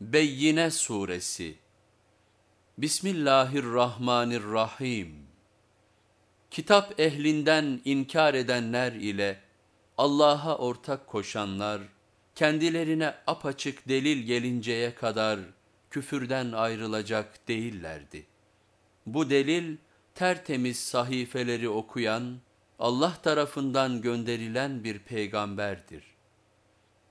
Beyyine Suresi Bismillahirrahmanirrahim Kitap ehlinden inkar edenler ile Allah'a ortak koşanlar, kendilerine apaçık delil gelinceye kadar küfürden ayrılacak değillerdi. Bu delil tertemiz sahifeleri okuyan, Allah tarafından gönderilen bir peygamberdir.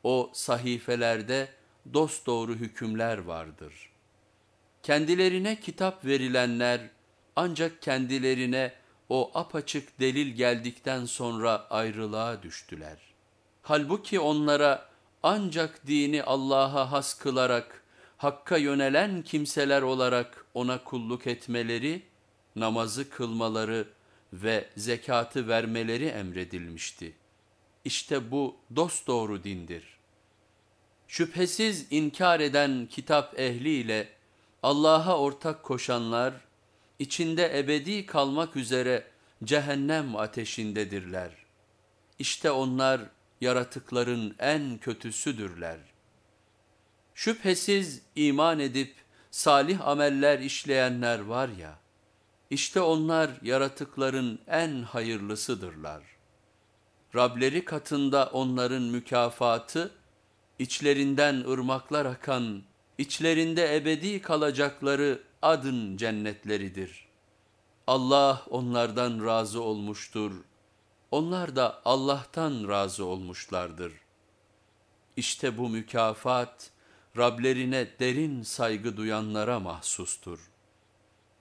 O sahifelerde dosdoğru hükümler vardır. Kendilerine kitap verilenler ancak kendilerine o apaçık delil geldikten sonra ayrılığa düştüler. Halbuki onlara ancak dini Allah'a has kılarak, Hakk'a yönelen kimseler olarak ona kulluk etmeleri, namazı kılmaları ve zekatı vermeleri emredilmişti. İşte bu dosdoğru dindir. Şüphesiz inkar eden kitap ehliyle Allah'a ortak koşanlar, içinde ebedi kalmak üzere cehennem ateşindedirler. İşte onlar yaratıkların en kötüsüdürler. Şüphesiz iman edip salih ameller işleyenler var ya, işte onlar yaratıkların en hayırlısıdırlar. Rableri katında onların mükafatı, içlerinden ırmaklar akan, içlerinde ebedi kalacakları adın cennetleridir. Allah onlardan razı olmuştur, onlar da Allah'tan razı olmuşlardır. İşte bu mükafat, Rablerine derin saygı duyanlara mahsustur.